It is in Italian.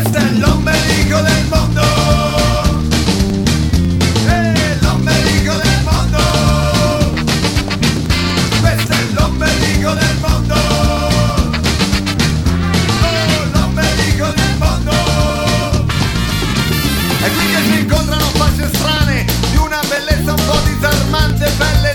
questo è l'ombelico del mondo. Eh, l'ombelico del mondo. Questo è l'ombelico del mondo. Oh, l'ombelico del mondo. È qui incontrano facce strane di una bellezza un po' disarmante, belle